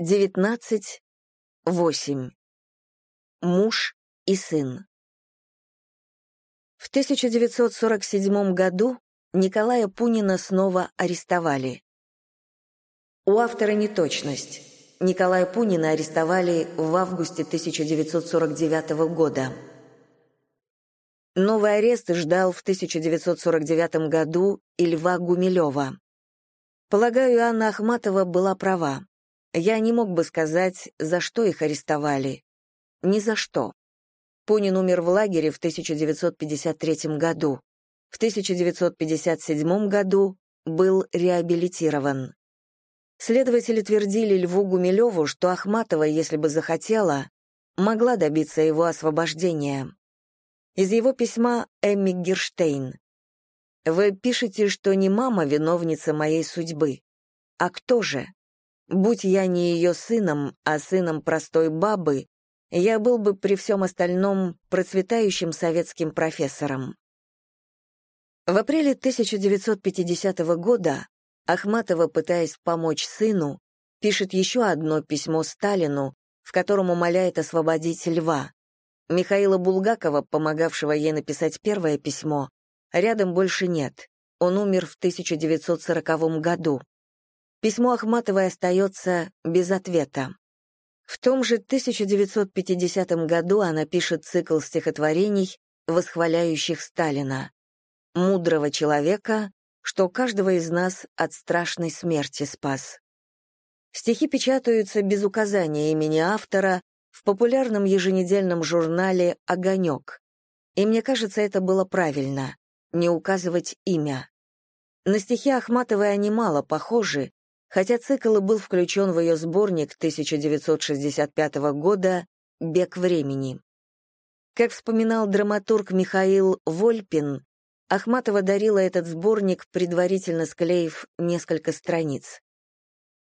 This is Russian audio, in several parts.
19.8. Муж и сын. В 1947 году Николая Пунина снова арестовали. У автора неточность. Николая Пунина арестовали в августе 1949 года. Новый арест ждал в 1949 году и Льва Гумилева. Полагаю, Анна Ахматова была права. Я не мог бы сказать, за что их арестовали. Ни за что. Пунин умер в лагере в 1953 году. В 1957 году был реабилитирован. Следователи твердили Льву Гумилеву, что Ахматова, если бы захотела, могла добиться его освобождения. Из его письма Эмми Герштейн. «Вы пишете, что не мама виновница моей судьбы. А кто же? Будь я не ее сыном, а сыном простой бабы, я был бы при всем остальном процветающим советским профессором. В апреле 1950 года Ахматова, пытаясь помочь сыну, пишет еще одно письмо Сталину, в котором умоляет освободить Льва. Михаила Булгакова, помогавшего ей написать первое письмо, рядом больше нет. Он умер в 1940 году. Письмо Ахматовой остается без ответа. В том же 1950 году она пишет цикл стихотворений, восхваляющих Сталина, мудрого человека, что каждого из нас от страшной смерти спас. Стихи печатаются без указания имени автора в популярном еженедельном журнале «Огонек». И мне кажется, это было правильно — не указывать имя. На стихи Ахматовой они мало похожи, хотя цикл и был включен в ее сборник 1965 года «Бег времени». Как вспоминал драматург Михаил Вольпин, Ахматова дарила этот сборник, предварительно склеив несколько страниц.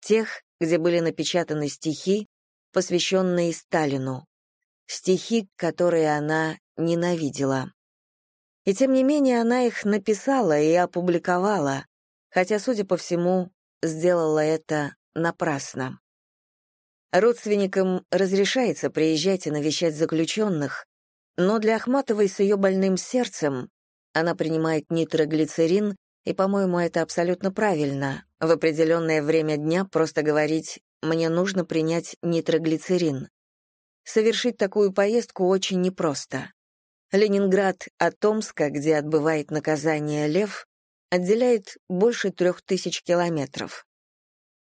Тех, где были напечатаны стихи, посвященные Сталину. Стихи, которые она ненавидела. И тем не менее она их написала и опубликовала, хотя, судя по всему, сделала это напрасно. Родственникам разрешается приезжать и навещать заключенных, но для Ахматовой с ее больным сердцем она принимает нитроглицерин, и, по-моему, это абсолютно правильно, в определенное время дня просто говорить «мне нужно принять нитроглицерин». Совершить такую поездку очень непросто. Ленинград от Томска, где отбывает наказание Лев, отделяет больше трех тысяч километров.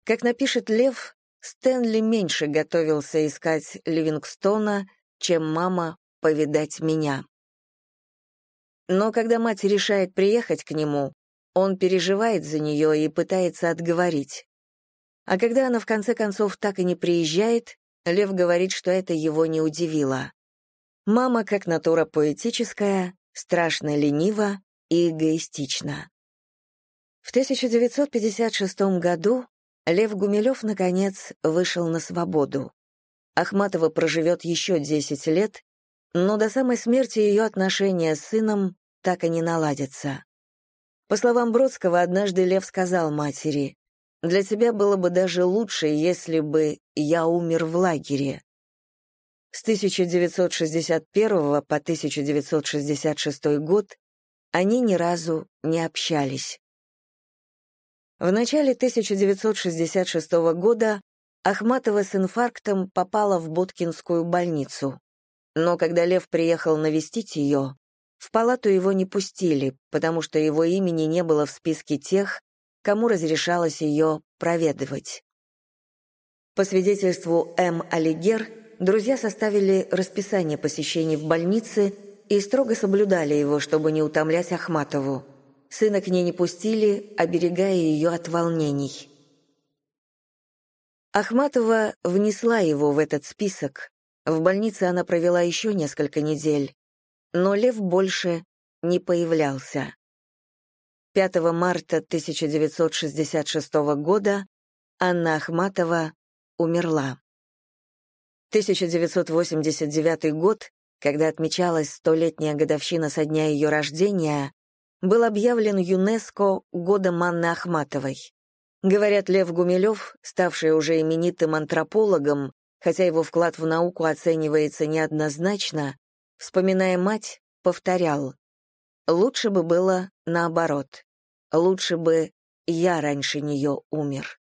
Как напишет Лев, Стэнли меньше готовился искать Ливингстона, чем мама повидать меня. Но когда мать решает приехать к нему, он переживает за нее и пытается отговорить. А когда она в конце концов так и не приезжает, Лев говорит, что это его не удивило. Мама, как натура поэтическая, страшно ленива и эгоистична. В 1956 году Лев Гумилев, наконец, вышел на свободу. Ахматова проживет еще 10 лет, но до самой смерти ее отношения с сыном так и не наладятся. По словам Бродского, однажды Лев сказал матери, «Для тебя было бы даже лучше, если бы я умер в лагере». С 1961 по 1966 год они ни разу не общались. В начале 1966 года Ахматова с инфарктом попала в Боткинскую больницу. Но когда Лев приехал навестить ее, в палату его не пустили, потому что его имени не было в списке тех, кому разрешалось ее проведывать. По свидетельству М. Алигер, друзья составили расписание посещений в больнице и строго соблюдали его, чтобы не утомлять Ахматову. Сына к ней не пустили, оберегая ее от волнений. Ахматова внесла его в этот список. В больнице она провела еще несколько недель, но Лев больше не появлялся. 5 марта 1966 года Анна Ахматова умерла. 1989 год, когда отмечалась столетняя годовщина со дня ее рождения, был объявлен ЮНЕСКО годом Анны Ахматовой. Говорят, Лев Гумилев, ставший уже именитым антропологом, хотя его вклад в науку оценивается неоднозначно, вспоминая мать, повторял «Лучше бы было наоборот. Лучше бы я раньше нее умер».